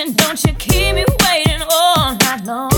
attention. Don't you keep me waiting all night long.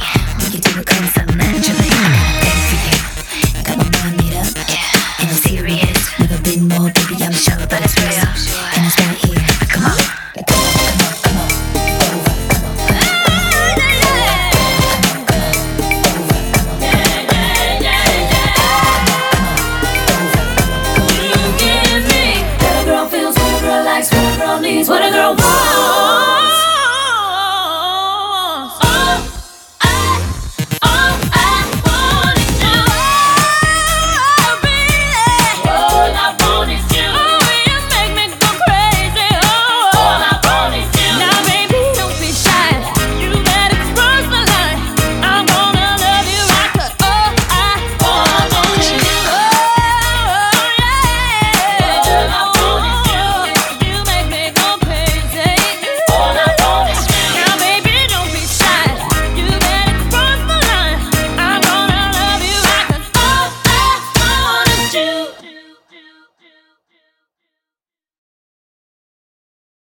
You can do it naturally.